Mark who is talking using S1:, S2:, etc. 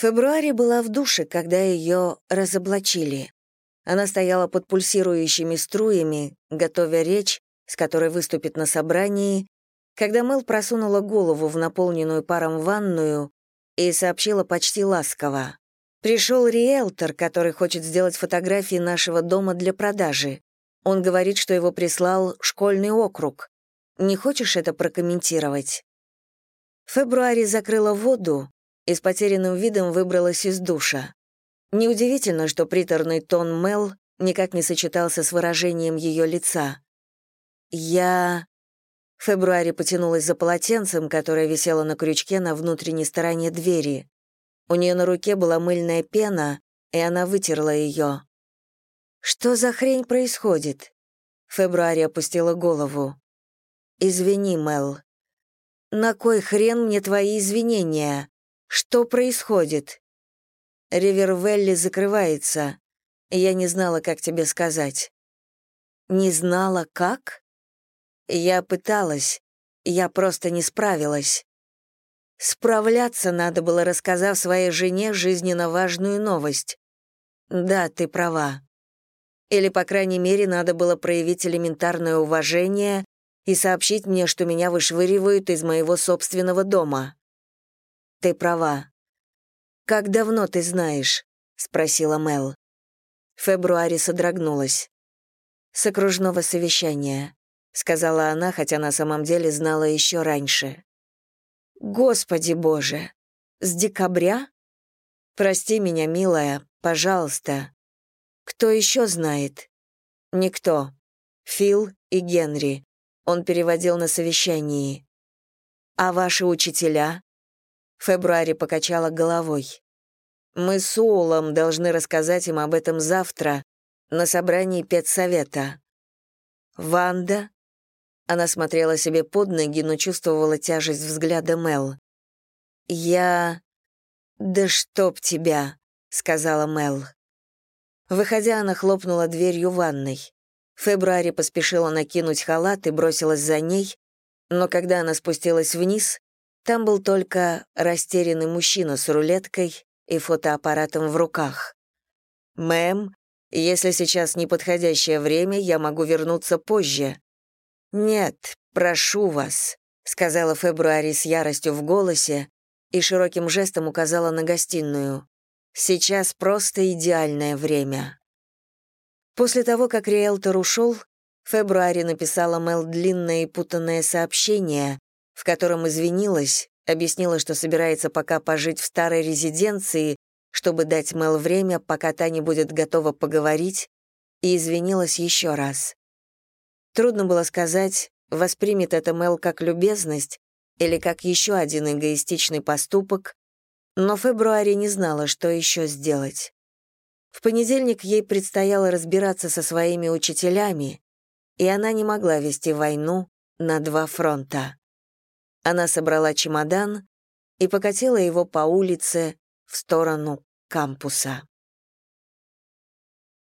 S1: Фебруари была в душе, когда ее разоблачили. Она стояла под пульсирующими струями, готовя речь, с которой выступит на собрании, когда Мэл просунула голову в наполненную паром ванную и сообщила почти ласково. «Пришел риэлтор, который хочет сделать фотографии нашего дома для продажи. Он говорит, что его прислал школьный округ. Не хочешь это прокомментировать?» Фебруари закрыла воду и с потерянным видом выбралась из душа. Неудивительно, что приторный тон Мел никак не сочетался с выражением ее лица. «Я...» Фебруари потянулась за полотенцем, которое висело на крючке на внутренней стороне двери. У нее на руке была мыльная пена, и она вытерла ее. «Что за хрень происходит?» Фебруари опустила голову. «Извини, Мел». «На кой хрен мне твои извинения? Что происходит?» Ривервелли закрывается. Я не знала, как тебе сказать. Не знала, как? Я пыталась. Я просто не справилась. Справляться надо было, рассказав своей жене жизненно важную новость. Да, ты права. Или, по крайней мере, надо было проявить элементарное уважение и сообщить мне, что меня вышвыривают из моего собственного дома. Ты права. «Как давно ты знаешь?» — спросила Мел. Фебруари содрогнулась. «С окружного совещания», — сказала она, хотя на самом деле знала еще раньше. «Господи боже! С декабря? Прости меня, милая, пожалуйста. Кто еще знает?» «Никто. Фил и Генри. Он переводил на совещании. А ваши учителя?» Фебруари покачала головой. «Мы с Уолом должны рассказать им об этом завтра на собрании педсовета». «Ванда?» Она смотрела себе под ноги, но чувствовала тяжесть взгляда Мел. «Я...» «Да чтоб тебя», — сказала Мел. Выходя, она хлопнула дверью ванной. Фебруари поспешила накинуть халат и бросилась за ней, но когда она спустилась вниз, там был только растерянный мужчина с рулеткой и фотоаппаратом в руках. «Мэм, если сейчас неподходящее время, я могу вернуться позже». «Нет, прошу вас», — сказала Фебруари с яростью в голосе и широким жестом указала на гостиную. «Сейчас просто идеальное время». После того, как риэлтор ушел, Фебруари написала Мел длинное и путанное сообщение, в котором извинилась, объяснила, что собирается пока пожить в старой резиденции, чтобы дать Мел время, пока та не будет готова поговорить, и извинилась еще раз. Трудно было сказать, воспримет это Мел как любезность или как еще один эгоистичный поступок, но Фебруари не знала, что еще сделать. В понедельник ей предстояло разбираться со своими учителями, и она не могла вести войну на два фронта. Она собрала чемодан и покатила его по улице в сторону кампуса.